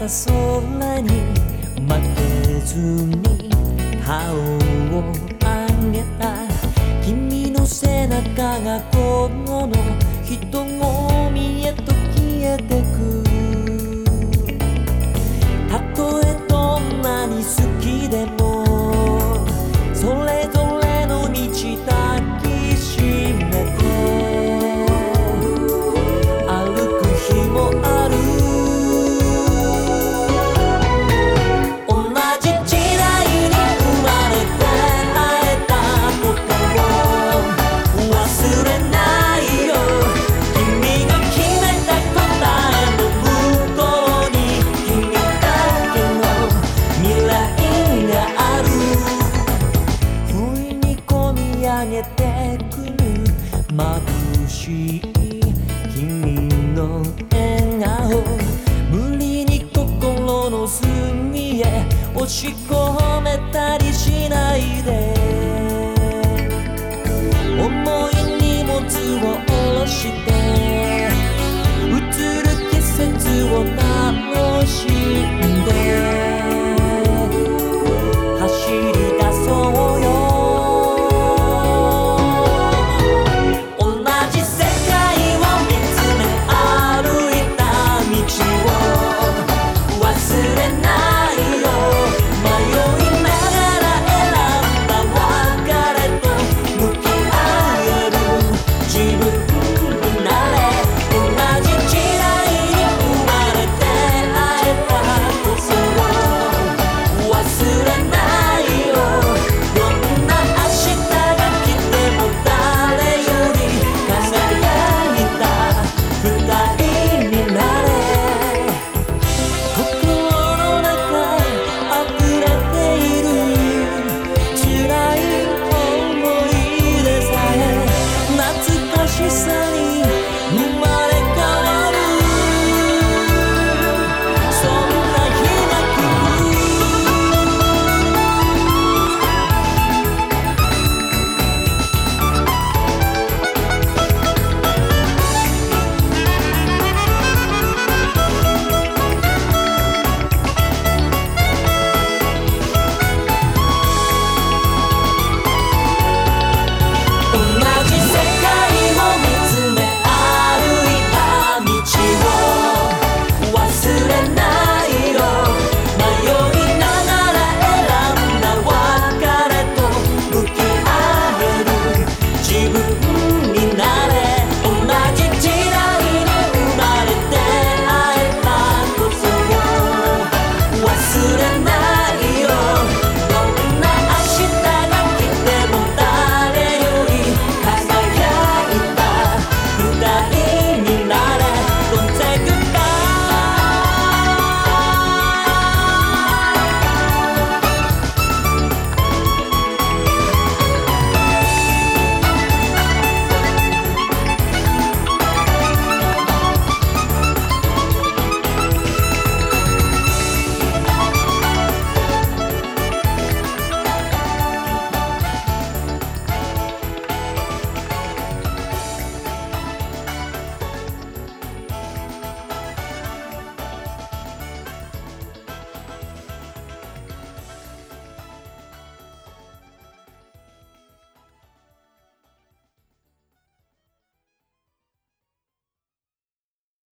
た空に負けずに顔をけてくる眩しい君の笑顔。無理に心の隅へ押し込めたりしないで。